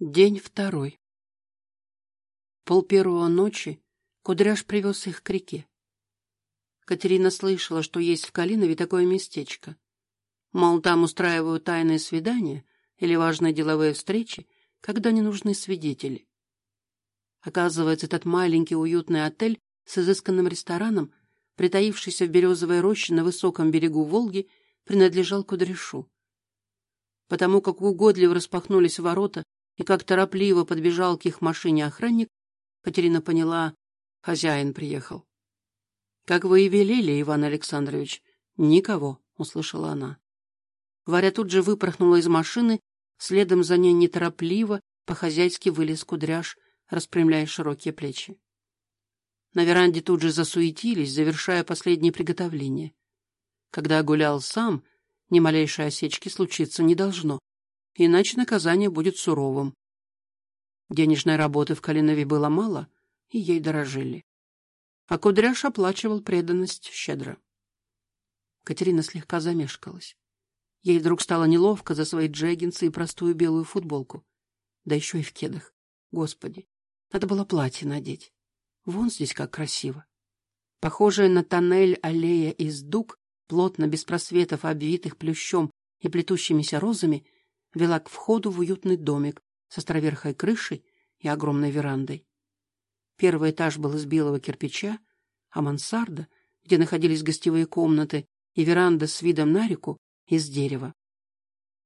День второй. Пол первого ночи Кудряш привез их к реке. Катерина слышала, что есть в Калинове такое местечко. Мол, там устраивают тайные свидания или важные деловые встречи, когда не нужны свидетели. Оказывается, этот маленький уютный отель с изысканным рестораном, притаившийся в березовой роще на высоком берегу Волги, принадлежал Кудряшу. Потому как угодливо распахнулись ворота и как торопливо подбежал к их машине охранник, Катерина поняла, хозяин приехал. — Как вы и велели, Иван Александрович. — Никого, — услышала она. Варя тут же выпорхнула из машины, следом за ней неторопливо, по-хозяйски вылез кудряш, распрямляя широкие плечи. На веранде тут же засуетились, завершая последние приготовления. Когда гулял сам, ни малейшей осечки случиться не должно иначе наказание будет суровым. Денежной работы в Калинове было мало, и ей дорожили. А Кудряш оплачивал преданность щедро. Катерина слегка замешкалась. Ей вдруг стало неловко за свои джеггинсы и простую белую футболку. Да еще и в кедах. Господи, надо было платье надеть. Вон здесь как красиво. Похожая на тоннель аллея из дуг, плотно, без просветов, обвитых плющом и плетущимися розами, вела к входу в уютный домик с островерхой крышей и огромной верандой. Первый этаж был из белого кирпича, а мансарда, где находились гостевые комнаты, и веранда с видом на реку из дерева.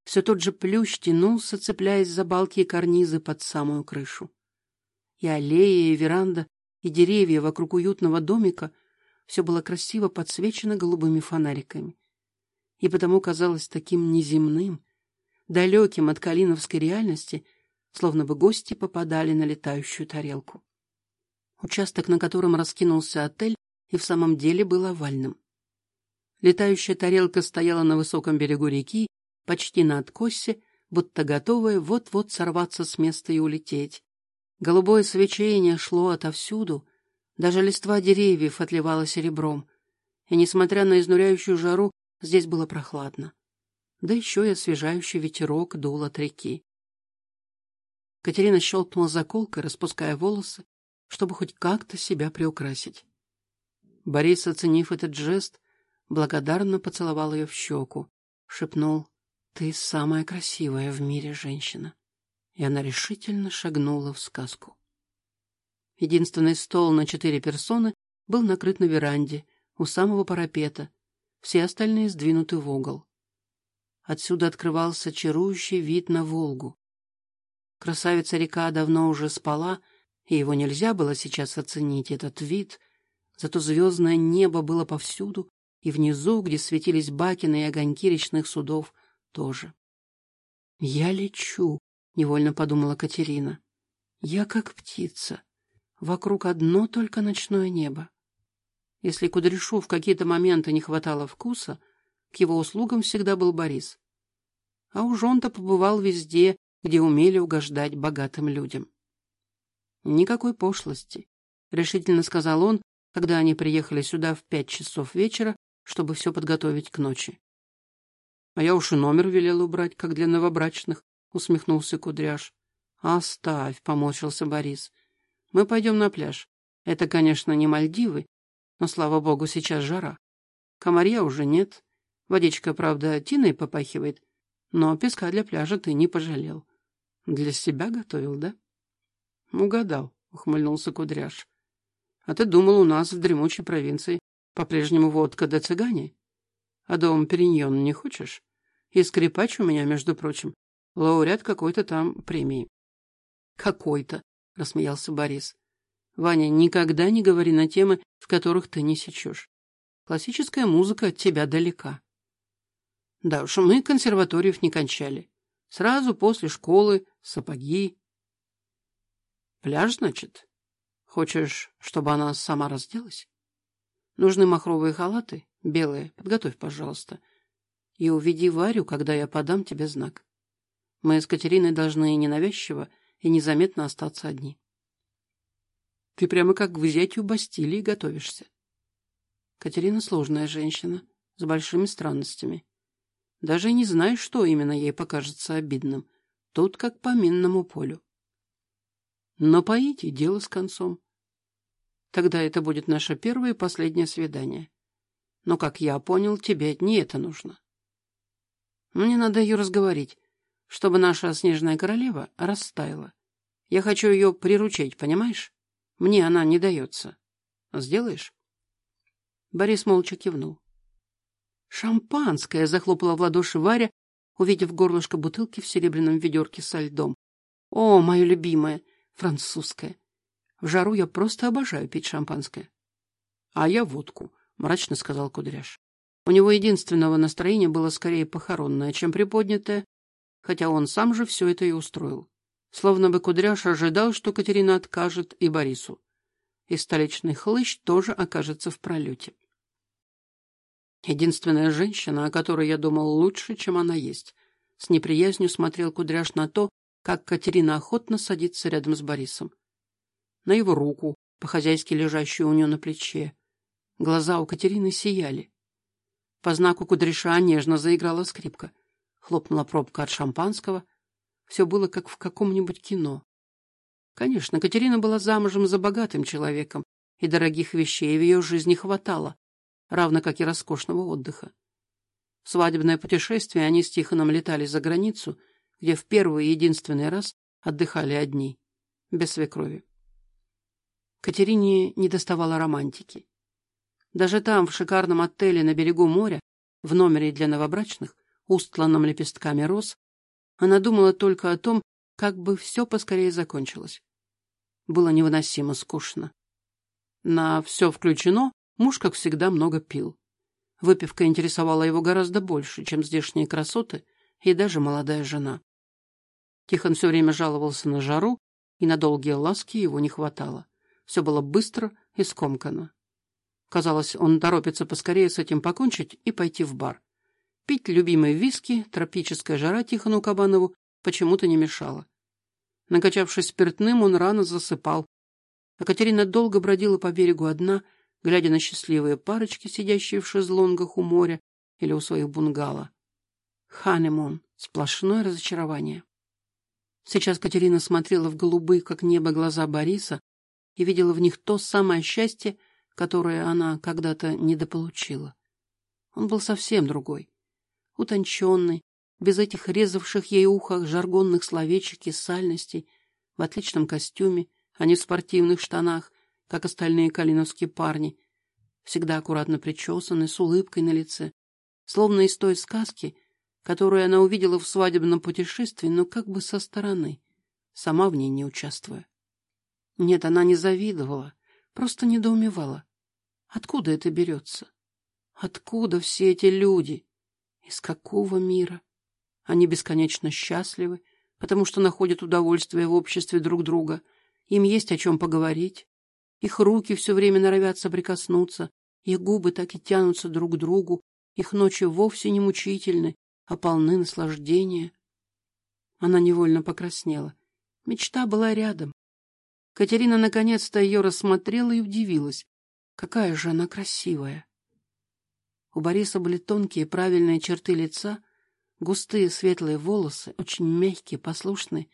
Все тот же плющ тянулся, цепляясь за балки и карнизы под самую крышу. И аллея, и веранда, и деревья вокруг уютного домика все было красиво подсвечено голубыми фонариками. И потому казалось таким неземным, далеким от калиновской реальности, словно бы гости попадали на летающую тарелку. Участок, на котором раскинулся отель, и в самом деле был овальным. Летающая тарелка стояла на высоком берегу реки, почти на откосе, будто готовая вот-вот сорваться с места и улететь. Голубое свечение шло отовсюду, даже листва деревьев отливала серебром, и, несмотря на изнуряющую жару, здесь было прохладно да еще и освежающий ветерок дул от реки. Катерина щелкнула заколкой, распуская волосы, чтобы хоть как-то себя приукрасить. Борис, оценив этот жест, благодарно поцеловал ее в щеку, шепнул «Ты самая красивая в мире женщина». И она решительно шагнула в сказку. Единственный стол на четыре персоны был накрыт на веранде, у самого парапета, все остальные сдвинуты в угол. Отсюда открывался чарующий вид на Волгу. Красавица-река давно уже спала, и его нельзя было сейчас оценить, этот вид. Зато звездное небо было повсюду, и внизу, где светились бакины и огоньки речных судов, тоже. «Я лечу», — невольно подумала Катерина. «Я как птица. Вокруг одно только ночное небо». Если Кудряшу в какие-то моменты не хватало вкуса — к его услугам всегда был Борис. А уж он-то побывал везде, где умели угождать богатым людям. «Никакой пошлости», — решительно сказал он, когда они приехали сюда в пять часов вечера, чтобы все подготовить к ночи. «А я уж и номер велел убрать, как для новобрачных», — усмехнулся Кудряш. «Оставь», — поморщился Борис. «Мы пойдем на пляж. Это, конечно, не Мальдивы, но, слава богу, сейчас жара. Комарья уже нет, Водичка, правда, тиной попахивает, но песка для пляжа ты не пожалел. Для себя готовил, да? Угадал, ухмыльнулся Кудряш. А ты думал, у нас в дремучей провинции по-прежнему водка да цыгане? А дом Периньон не хочешь? И скрипач у меня, между прочим, лауреат какой-то там премии. Какой-то, рассмеялся Борис. Ваня, никогда не говори на темы, в которых ты не сечешь. Классическая музыка от тебя далека. Да уж, мы консерваториев не кончали. Сразу после школы сапоги. Пляж, значит? Хочешь, чтобы она сама разделась? Нужны махровые халаты, белые, подготовь, пожалуйста. И уведи Варю, когда я подам тебе знак. Мы с Катериной должны ненавязчиво и незаметно остаться одни. Ты прямо как к взятию Бастилии готовишься. Катерина сложная женщина, с большими странностями. Даже не знаешь, что именно ей покажется обидным. Тут как по минному полю. Напоите, дело с концом. Тогда это будет наше первое и последнее свидание. Но, как я понял, тебе не это нужно. Мне надо ее разговорить, чтобы наша снежная королева растаяла. Я хочу ее приручить, понимаешь? Мне она не дается. Сделаешь? Борис молча кивнул. «Шампанское!» — захлопала в ладоши Варя, увидев горлышко бутылки в серебряном ведерке со льдом. «О, мое любимое! Французское! В жару я просто обожаю пить шампанское». «А я водку», — мрачно сказал Кудряш. У него единственного настроения было скорее похоронное, чем приподнятое, хотя он сам же все это и устроил. Словно бы Кудряш ожидал, что Катерина откажет и Борису. И столичный хлыщ тоже окажется в пролете. Единственная женщина, о которой я думал лучше, чем она есть. С неприязнью смотрел Кудряш на то, как Катерина охотно садится рядом с Борисом. На его руку, по-хозяйски лежащую у нее на плече. Глаза у Катерины сияли. По знаку Кудряша нежно заиграла скрипка. Хлопнула пробка от шампанского. Все было как в каком-нибудь кино. Конечно, Катерина была замужем за богатым человеком, и дорогих вещей в ее жизни хватало равно как и роскошного отдыха. В свадебное путешествие они с Тихоном летали за границу, где в первый и единственный раз отдыхали одни, без свекрови. Катерине не доставала романтики. Даже там, в шикарном отеле на берегу моря, в номере для новобрачных, устланном лепестками роз, она думала только о том, как бы все поскорее закончилось. Было невыносимо скучно. На «все включено» Муж, как всегда, много пил. Выпивка интересовала его гораздо больше, чем здешние красоты и даже молодая жена. Тихон все время жаловался на жару, и на долгие ласки его не хватало. Все было быстро и скомкано. Казалось, он торопится поскорее с этим покончить и пойти в бар. Пить любимые виски, тропическая жара Тихону Кабанову почему-то не мешала. Накачавшись спиртным, он рано засыпал. А Катерина долго бродила по берегу одна, глядя на счастливые парочки, сидящие в шезлонгах у моря или у своих бунгало. Ханемон. Сплошное разочарование. Сейчас Катерина смотрела в голубые, как небо, глаза Бориса и видела в них то самое счастье, которое она когда-то недополучила. Он был совсем другой. Утонченный, без этих резавших ей ухах жаргонных словечек и сальностей, в отличном костюме, а не в спортивных штанах, как остальные калиновские парни, всегда аккуратно причесанный, с улыбкой на лице, словно из той сказки, которую она увидела в свадебном путешествии, но как бы со стороны, сама в ней не участвуя. Нет, она не завидовала, просто недоумевала. Откуда это берется? Откуда все эти люди? Из какого мира? Они бесконечно счастливы, потому что находят удовольствие в обществе друг друга. Им есть о чем поговорить, их руки все время норовят соприкоснуться, их губы так и тянутся друг к другу, их ночи вовсе не мучительны, а полны наслаждения. Она невольно покраснела. Мечта была рядом. Катерина наконец-то ее рассмотрела и удивилась. Какая же она красивая! У Бориса были тонкие правильные черты лица, густые светлые волосы, очень мягкие, послушные.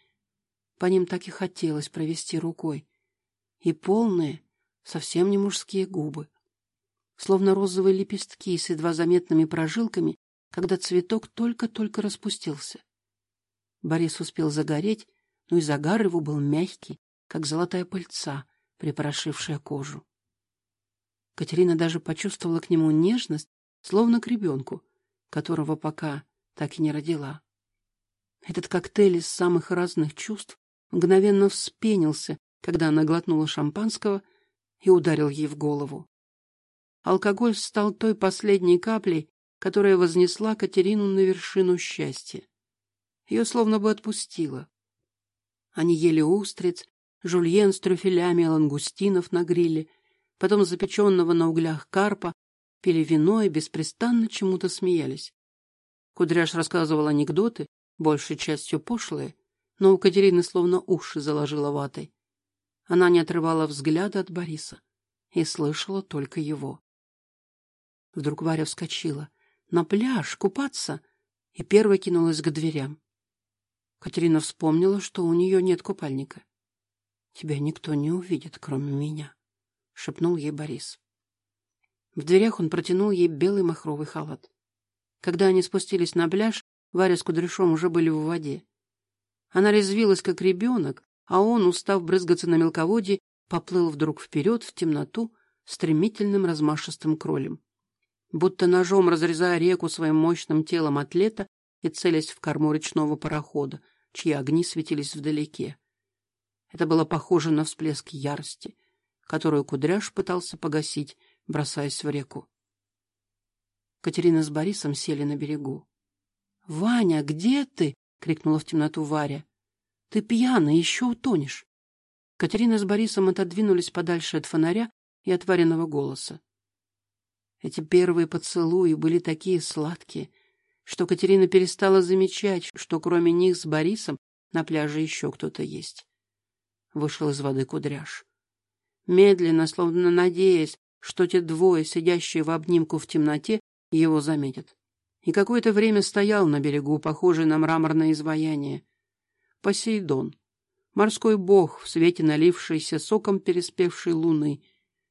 По ним так и хотелось провести рукой и полные, совсем не мужские губы. Словно розовые лепестки с едва заметными прожилками, когда цветок только-только распустился. Борис успел загореть, но и загар его был мягкий, как золотая пыльца, припорошившая кожу. Катерина даже почувствовала к нему нежность, словно к ребенку, которого пока так и не родила. Этот коктейль из самых разных чувств мгновенно вспенился когда она глотнула шампанского и ударил ей в голову. Алкоголь стал той последней каплей, которая вознесла Катерину на вершину счастья. Ее словно бы отпустило. Они ели устриц, жульен с трюфелями лангустинов на гриле, потом запеченного на углях карпа, пили вино и беспрестанно чему-то смеялись. Кудряш рассказывал анекдоты, большей частью пошлые, но у Катерины словно уши заложила ватой. Она не отрывала взгляда от Бориса и слышала только его. Вдруг Варя вскочила. На пляж, купаться, и первой кинулась к дверям. Катерина вспомнила, что у нее нет купальника. Тебя никто не увидит, кроме меня, — шепнул ей Борис. В дверях он протянул ей белый махровый халат. Когда они спустились на пляж, Варя с Кудряшом уже были в воде. Она резвилась, как ребенок, а он, устав брызгаться на мелководье, поплыл вдруг вперед в темноту стремительным размашистым кролем. Будто ножом разрезая реку своим мощным телом атлета и целясь в корму речного парохода, чьи огни светились вдалеке. Это было похоже на всплеск ярости, которую Кудряш пытался погасить, бросаясь в реку. Катерина с Борисом сели на берегу. — Ваня, где ты? — крикнула в темноту Варя. — Ты пьяный, еще утонешь. Катерина с Борисом отодвинулись подальше от фонаря и от Вариного голоса. Эти первые поцелуи были такие сладкие, что Катерина перестала замечать, что кроме них с Борисом на пляже еще кто-то есть. Вышел из воды кудряш. Медленно, словно надеясь, что те двое, сидящие в обнимку в темноте, его заметят. И какое-то время стоял на берегу, похожий на мраморное изваяние. Посейдон, морской бог в свете налившейся соком переспевшей луны,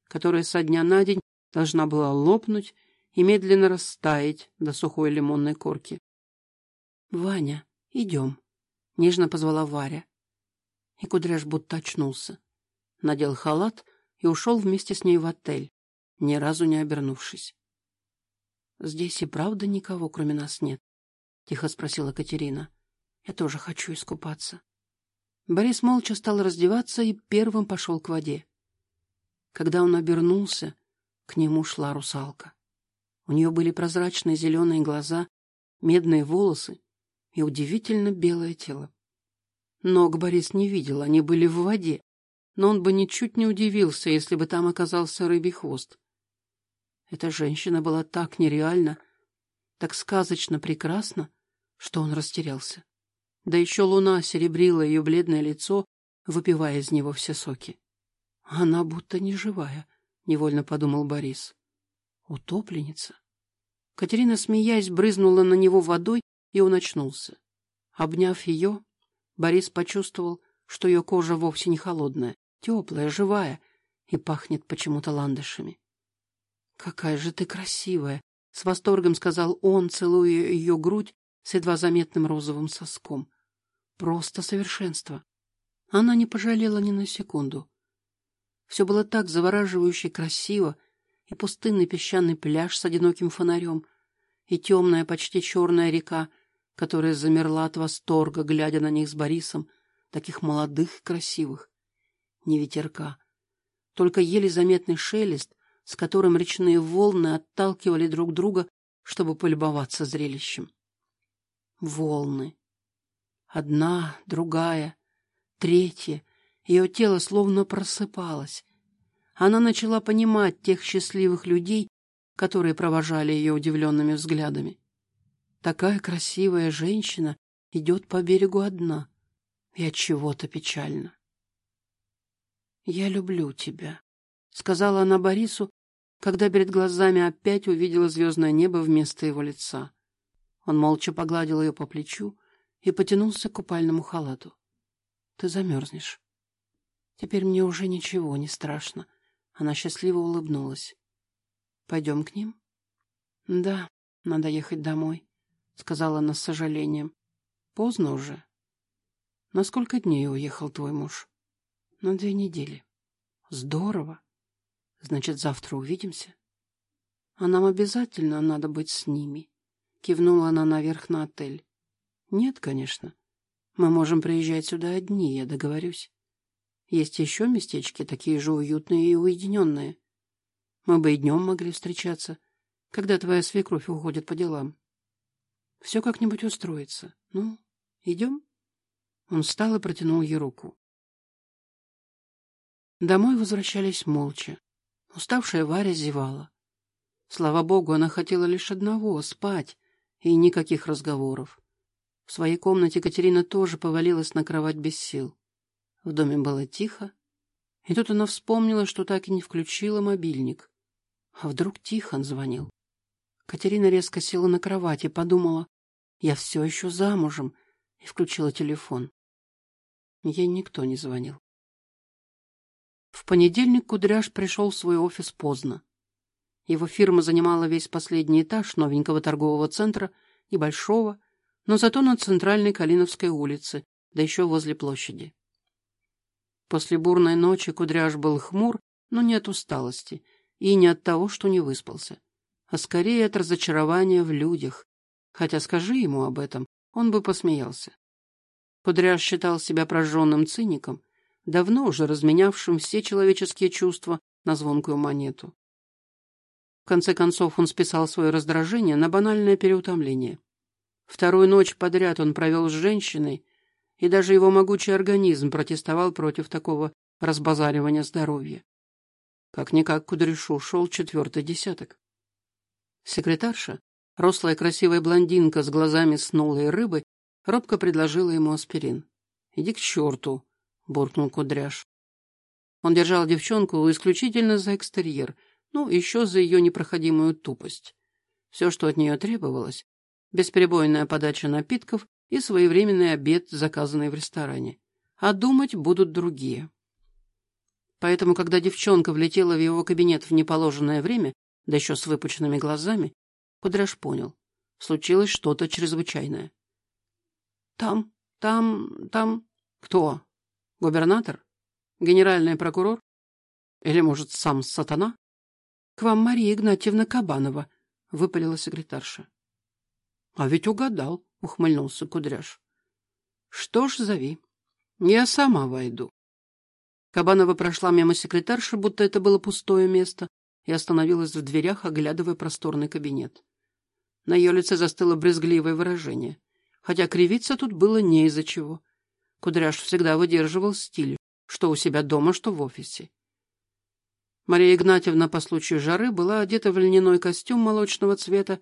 которая со дня на день должна была лопнуть и медленно растаять до сухой лимонной корки. — Ваня, идем, — нежно позвала Варя. И Кудряш будто очнулся. Надел халат и ушел вместе с ней в отель, ни разу не обернувшись. «Здесь и правда никого, кроме нас, нет?» — тихо спросила Катерина. «Я тоже хочу искупаться». Борис молча стал раздеваться и первым пошел к воде. Когда он обернулся, к нему шла русалка. У нее были прозрачные зеленые глаза, медные волосы и удивительно белое тело. Ног Борис не видел, они были в воде, но он бы ничуть не удивился, если бы там оказался рыбий хвост. Эта женщина была так нереальна, так сказочно прекрасна, что он растерялся. Да еще луна серебрила ее бледное лицо, выпивая из него все соки. Она будто не живая, невольно подумал Борис. Утопленница. Катерина, смеясь, брызнула на него водой, и он очнулся. Обняв ее, Борис почувствовал, что ее кожа вовсе не холодная, теплая, живая и пахнет почему-то ландышами. «Какая же ты красивая!» — с восторгом сказал он, целуя ее грудь с едва заметным розовым соском. «Просто совершенство!» Она не пожалела ни на секунду. Все было так завораживающе красиво, и пустынный песчаный пляж с одиноким фонарем, и темная, почти черная река, которая замерла от восторга, глядя на них с Борисом, таких молодых и красивых. Не ветерка, только еле заметный шелест, с которым речные волны отталкивали друг друга, чтобы полюбоваться зрелищем. Волны. Одна, другая, третья. Ее тело словно просыпалось. Она начала понимать тех счастливых людей, которые провожали ее удивленными взглядами. Такая красивая женщина идет по берегу одна, и от чего-то печально. «Я люблю тебя», — сказала она Борису, когда перед глазами опять увидела звездное небо вместо его лица. Он молча погладил ее по плечу и потянулся к купальному халату. — Ты замерзнешь. Теперь мне уже ничего не страшно. Она счастливо улыбнулась. — Пойдем к ним? — Да, надо ехать домой, — сказала она с сожалением. — Поздно уже. — На сколько дней уехал твой муж? — На две недели. — Здорово. Значит, завтра увидимся? А нам обязательно надо быть с ними. Кивнула она наверх на отель. Нет, конечно. Мы можем приезжать сюда одни, я договорюсь. Есть еще местечки, такие же уютные и уединенные. Мы бы и днем могли встречаться, когда твоя свекровь уходит по делам. Все как-нибудь устроится. Ну, идем?» Он встал и протянул ей руку. Домой возвращались молча. Уставшая Варя зевала. Слава богу, она хотела лишь одного — спать, и никаких разговоров. В своей комнате Катерина тоже повалилась на кровать без сил. В доме было тихо, и тут она вспомнила, что так и не включила мобильник. А вдруг Тихон звонил? Катерина резко села на кровать и подумала, я все еще замужем, и включила телефон. Ей никто не звонил. В понедельник Кудряш пришел в свой офис поздно. Его фирма занимала весь последний этаж новенького торгового центра, небольшого, но зато на центральной Калиновской улице, да еще возле площади. После бурной ночи Кудряш был хмур, но не от усталости и не от того, что не выспался, а скорее от разочарования в людях. Хотя скажи ему об этом, он бы посмеялся. Кудряш считал себя прожженным циником, давно уже разменявшим все человеческие чувства на звонкую монету. Конце концов он списал свое раздражение на банальное переутомление. Вторую ночь подряд он провел с женщиной, и даже его могучий организм протестовал против такого разбазаривания здоровья. Как-никак Кудряшу шел четвертый десяток. Секретарша, рослая красивая блондинка с глазами снулой рыбы, робко предложила ему аспирин. «Иди к черту!» — буркнул Кудряш. Он держал девчонку исключительно за экстерьер, ну, еще за ее непроходимую тупость. Все, что от нее требовалось — бесперебойная подача напитков и своевременный обед, заказанный в ресторане. А думать будут другие. Поэтому, когда девчонка влетела в его кабинет в неположенное время, да еще с выпученными глазами, Кудряш понял — случилось что-то чрезвычайное. «Там, там, там... Кто? Губернатор? Генеральный прокурор? Или, может, сам сатана?» «К вам Мария Игнатьевна Кабанова», — выпалила секретарша. «А ведь угадал», — ухмыльнулся Кудряш. «Что ж, зови. Я сама войду». Кабанова прошла мимо секретарши, будто это было пустое место, и остановилась в дверях, оглядывая просторный кабинет. На ее лице застыло брезгливое выражение, хотя кривиться тут было не из-за чего. Кудряш всегда выдерживал стиль, что у себя дома, что в офисе. Мария Игнатьевна по случаю жары была одета в льняной костюм молочного цвета,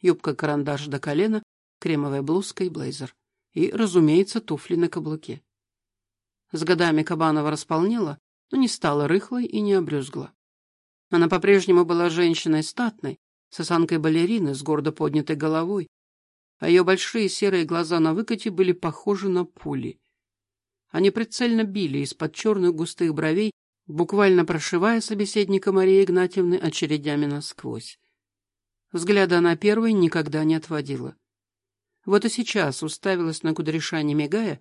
юбка-карандаш до колена, кремовая блузка и блейзер. И, разумеется, туфли на каблуке. С годами Кабанова располнела, но не стала рыхлой и не обрюзгла. Она по-прежнему была женщиной статной, с осанкой балерины, с гордо поднятой головой, а ее большие серые глаза на выкате были похожи на пули. Они прицельно били из-под черных густых бровей, буквально прошивая собеседника Марии Игнатьевны очередями насквозь. Взгляда она первой никогда не отводила. Вот и сейчас уставилась на кудряша, не мигая,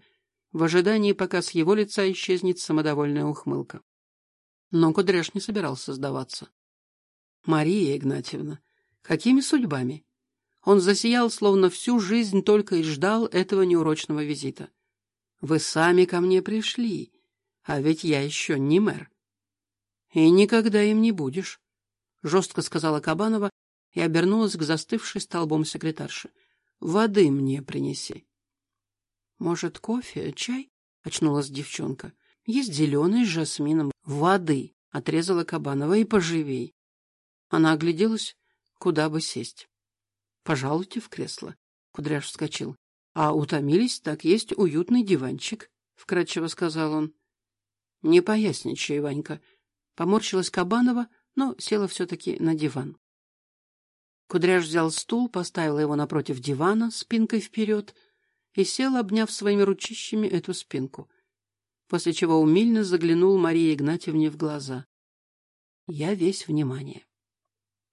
в ожидании, пока с его лица исчезнет самодовольная ухмылка. Но Кудряш не собирался сдаваться. «Мария Игнатьевна, какими судьбами?» Он засиял, словно всю жизнь только и ждал этого неурочного визита. «Вы сами ко мне пришли, а ведь я еще не мэр». «И никогда им не будешь», — жестко сказала Кабанова и обернулась к застывшей столбом секретарше. «Воды мне принеси». «Может, кофе, чай?» — очнулась девчонка. «Есть зеленый с жасмином. Воды!» — отрезала Кабанова. «И поживей». Она огляделась, куда бы сесть. «Пожалуйте в кресло». Кудряш вскочил. «А утомились, так есть уютный диванчик», — вкратчиво сказал он. «Не поясничай, Ванька». Поморщилась Кабанова, но села все-таки на диван. Кудряш взял стул, поставил его напротив дивана, спинкой вперед, и сел, обняв своими ручищами эту спинку, после чего умильно заглянул Марии Игнатьевне в глаза. Я весь внимание.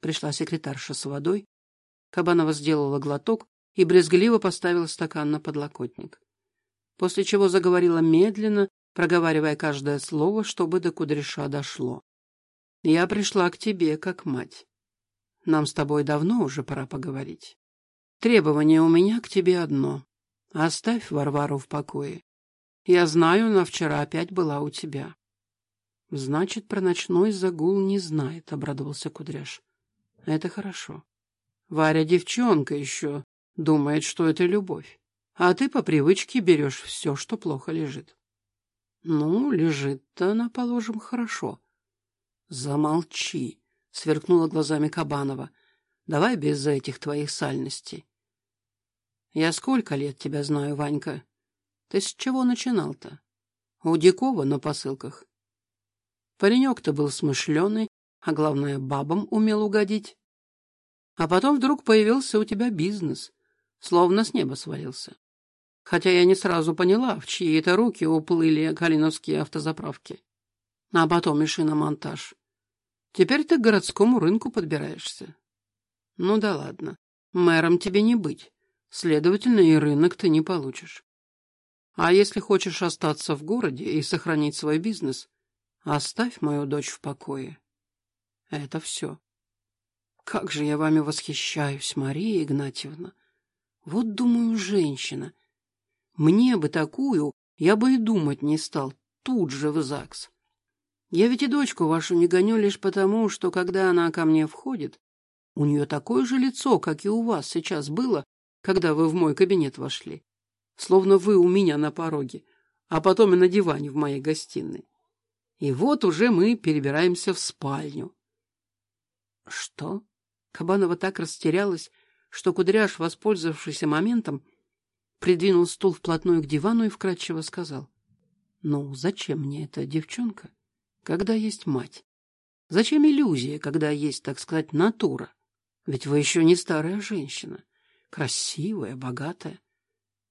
Пришла секретарша с водой. Кабанова сделала глоток и брезгливо поставила стакан на подлокотник. После чего заговорила медленно, проговаривая каждое слово, чтобы до кудряша дошло. «Я пришла к тебе, как мать. Нам с тобой давно уже пора поговорить. Требование у меня к тебе одно. Оставь Варвару в покое. Я знаю, она вчера опять была у тебя. Значит, про ночной загул не знает, — обрадовался Кудряш. Это хорошо. Варя девчонка еще, думает, что это любовь. А ты по привычке берешь все, что плохо лежит. Ну, лежит-то она, положим, хорошо. Замолчи, — сверкнула глазами Кабанова. Давай без этих твоих сальностей. Я сколько лет тебя знаю, Ванька? Ты с чего начинал-то? У Дикова на посылках. Паренек-то был смышленый, а главное, бабам умел угодить. А потом вдруг появился у тебя бизнес, словно с неба свалился. Хотя я не сразу поняла, в чьи это руки уплыли калиновские автозаправки. а потом и шиномонтаж. Теперь ты к городскому рынку подбираешься. Ну да ладно, мэром тебе не быть, следовательно, и рынок ты не получишь. А если хочешь остаться в городе и сохранить свой бизнес, оставь мою дочь в покое. Это все. Как же я вами восхищаюсь, Мария Игнатьевна. Вот, думаю, женщина. Мне бы такую, я бы и думать не стал, тут же в ЗАГС. Я ведь и дочку вашу не гоню лишь потому, что когда она ко мне входит, у нее такое же лицо, как и у вас сейчас было, когда вы в мой кабинет вошли. Словно вы у меня на пороге, а потом и на диване в моей гостиной. И вот уже мы перебираемся в спальню. Что? Кабанова так растерялась, что Кудряш, воспользовавшийся моментом, придвинул стул вплотную к дивану и вкратчиво сказал. — Ну, зачем мне эта девчонка, когда есть мать? Зачем иллюзия, когда есть, так сказать, натура? Ведь вы еще не старая женщина, красивая, богатая.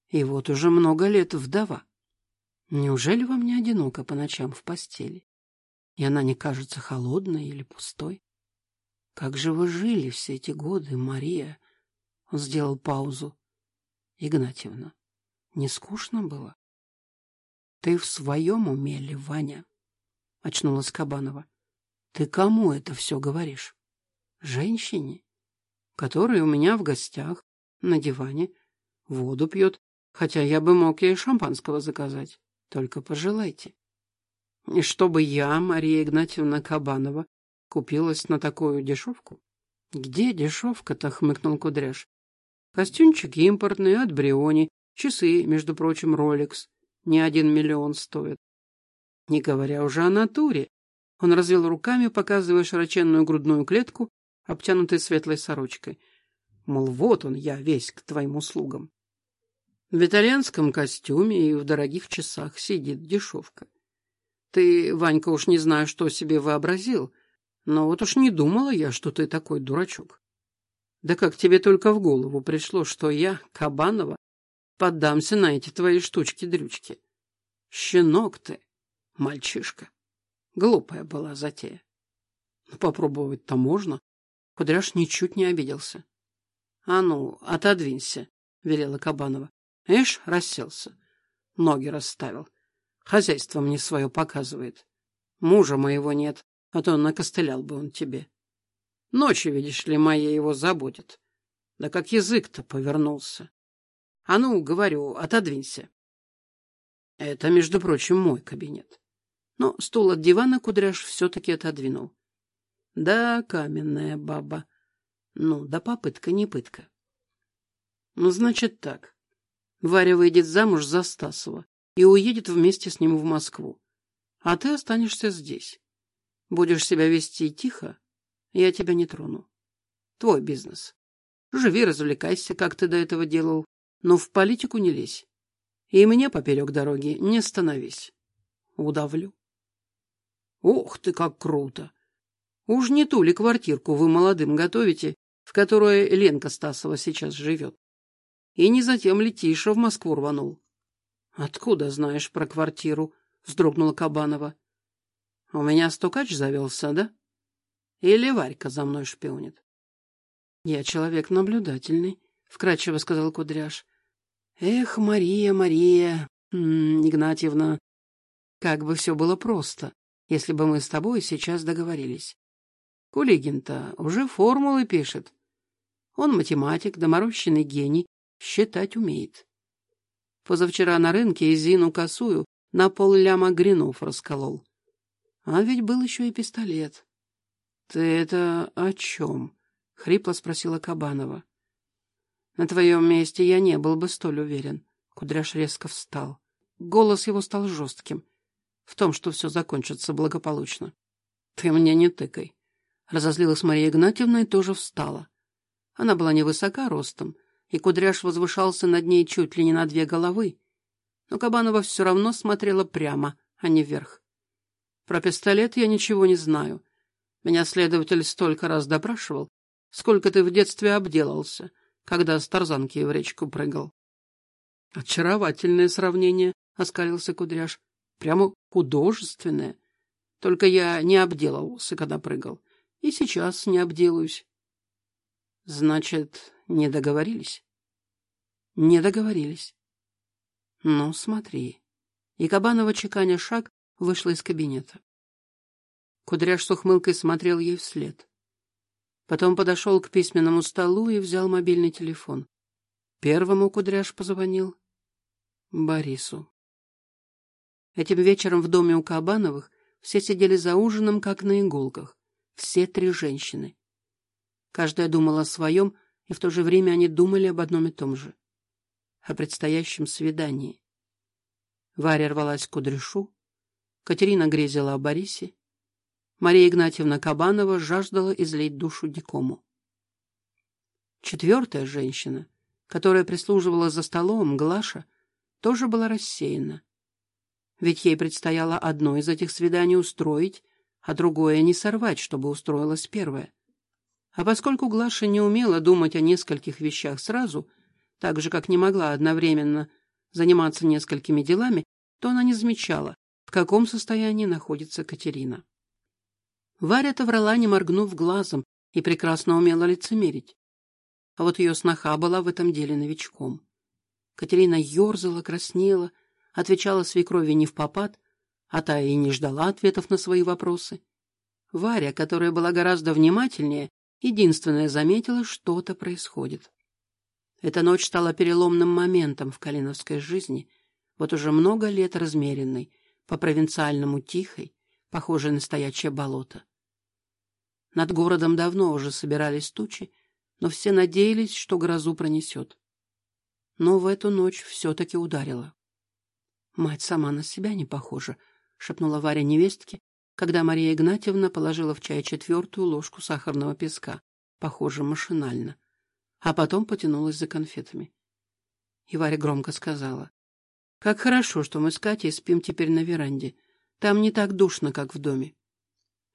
И вот уже много лет вдова. Неужели вам не одиноко по ночам в постели? И она не кажется холодной или пустой? Как же вы жили все эти годы, Мария? Он сделал паузу. Игнатьевна, не скучно было? Ты в своем уме ли, Ваня? Очнулась Кабанова. Ты кому это все говоришь? Женщине, которая у меня в гостях, на диване, воду пьет, хотя я бы мог ей шампанского заказать. Только пожелайте. И чтобы я, Мария Игнатьевна Кабанова, Купилась на такую дешевку? Где дешевка-то, хмыкнул Кудряш. Костюмчик импортный, от Бриони, часы, между прочим, Ролекс. Не один миллион стоит. Не говоря уже о натуре. Он развел руками, показывая широченную грудную клетку, обтянутой светлой сорочкой. Мол, вот он, я весь к твоим услугам. В итальянском костюме и в дорогих часах сидит дешевка. Ты, Ванька, уж не знаю, что себе вообразил, но вот уж не думала я, что ты такой дурачок. Да как тебе только в голову пришло, что я, Кабанова, поддамся на эти твои штучки-дрючки? Щенок ты, мальчишка. Глупая была затея. Ну, попробовать-то можно. Кудряш ничуть не обиделся. — А ну, отодвинься, — велела Кабанова. — Эш, расселся. Ноги расставил. Хозяйство мне свое показывает. Мужа моего нет, а то накостылял бы он тебе. Ночи, видишь ли, мои его заботят. Да как язык-то повернулся. А ну, говорю, отодвинься. Это, между прочим, мой кабинет. Но стул от дивана Кудряш все-таки отодвинул. Да, каменная баба. Ну, да попытка не пытка. Ну, значит так. Варя выйдет замуж за Стасова и уедет вместе с ним в Москву. А ты останешься здесь. Будешь себя вести тихо, я тебя не трону. Твой бизнес. Живи, развлекайся, как ты до этого делал, но в политику не лезь. И мне поперек дороги не становись. Удавлю. Ох ты, как круто! Уж не ту ли квартирку вы молодым готовите, в которой Ленка Стасова сейчас живет? И не затем ли Тиша в Москву рванул? — Откуда знаешь про квартиру? — вздрогнула Кабанова. У меня стукач завелся, да? Или Варька за мной шпионит? Я человек наблюдательный, вкрадчиво сказал Кудряш. Эх, Мария, Мария, м -м, Игнатьевна, как бы все было просто, если бы мы с тобой сейчас договорились. Кулигин-то уже формулы пишет. Он математик, доморощенный гений, считать умеет. Позавчера на рынке Зину косую на полляма гринов расколол. А ведь был еще и пистолет. — Ты это о чем? — хрипло спросила Кабанова. — На твоем месте я не был бы столь уверен. Кудряш резко встал. Голос его стал жестким. В том, что все закончится благополучно. — Ты мне не тыкай. Разозлилась Мария Игнатьевна и тоже встала. Она была невысока ростом, и Кудряш возвышался над ней чуть ли не на две головы. Но Кабанова все равно смотрела прямо, а не вверх. Про пистолет я ничего не знаю. Меня следователь столько раз допрашивал, сколько ты в детстве обделался, когда с тарзанки в речку прыгал. — Очаровательное сравнение, — оскалился Кудряш. — Прямо художественное. Только я не обделывался, когда прыгал. И сейчас не обделаюсь. Значит, не договорились? Не договорились. Ну, смотри. И Кабанова, чеканя шаг, вышла из кабинета. Кудряш с ухмылкой смотрел ей вслед. Потом подошел к письменному столу и взял мобильный телефон. Первому Кудряш позвонил Борису. Этим вечером в доме у Кабановых все сидели за ужином, как на иголках. Все три женщины. Каждая думала о своем, и в то же время они думали об одном и том же. О предстоящем свидании. Варя рвалась к Кудряшу, Катерина грезила о Борисе, Мария Игнатьевна Кабанова жаждала излить душу Дикому. Четвертая женщина, которая прислуживала за столом, Глаша, тоже была рассеяна. Ведь ей предстояло одно из этих свиданий устроить, а другое не сорвать, чтобы устроилось первое. А поскольку Глаша не умела думать о нескольких вещах сразу, так же, как не могла одновременно заниматься несколькими делами, то она не замечала, в каком состоянии находится Катерина. Варя-то врала, не моргнув глазом, и прекрасно умела лицемерить. А вот ее сноха была в этом деле новичком. Катерина ерзала, краснела, отвечала свекрови не в попад, а та и не ждала ответов на свои вопросы. Варя, которая была гораздо внимательнее, единственная заметила, что-то происходит. Эта ночь стала переломным моментом в калиновской жизни, вот уже много лет размеренной, по-провинциальному тихой, похожей на стоячее болото. Над городом давно уже собирались тучи, но все надеялись, что грозу пронесет. Но в эту ночь все-таки ударило. «Мать сама на себя не похожа», — шепнула Варя невестке, когда Мария Игнатьевна положила в чай четвертую ложку сахарного песка, похоже, машинально, а потом потянулась за конфетами. И Варя громко сказала, «Как хорошо, что мы с Катей спим теперь на веранде. Там не так душно, как в доме.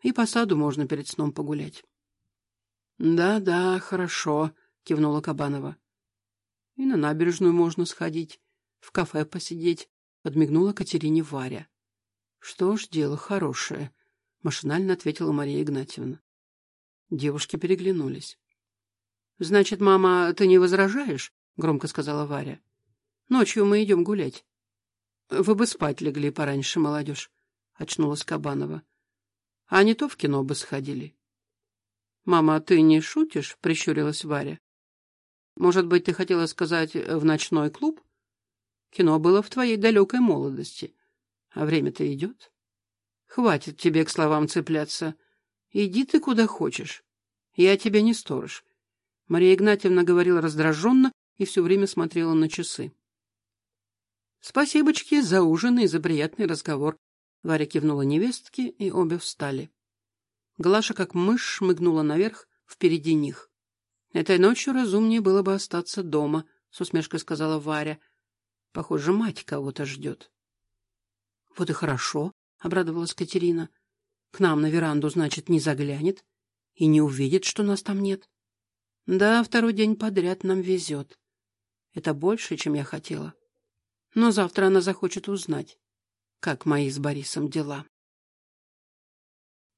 И по саду можно перед сном погулять. «Да, да, хорошо», — кивнула Кабанова. «И на набережную можно сходить, в кафе посидеть», — подмигнула Катерине Варя. «Что ж, дело хорошее», — машинально ответила Мария Игнатьевна. Девушки переглянулись. «Значит, мама, ты не возражаешь?» — громко сказала Варя. «Ночью мы идем гулять». «Вы бы спать легли пораньше, молодежь», — очнулась Кабанова. А не то в кино бы сходили. — Мама, ты не шутишь? — прищурилась Варя. — Может быть, ты хотела сказать в ночной клуб? Кино было в твоей далекой молодости. А время-то идет. Хватит тебе к словам цепляться. Иди ты куда хочешь. Я тебе не сторож. Мария Игнатьевна говорила раздраженно и все время смотрела на часы. — Спасибочки за ужин и за приятный разговор, Варя кивнула невестке, и обе встали. Глаша, как мышь, шмыгнула наверх, впереди них. «Этой ночью разумнее было бы остаться дома», — с усмешкой сказала Варя. «Похоже, мать кого-то ждет». «Вот и хорошо», — обрадовалась Катерина. «К нам на веранду, значит, не заглянет и не увидит, что нас там нет. Да, второй день подряд нам везет. Это больше, чем я хотела. Но завтра она захочет узнать, как мои с Борисом дела.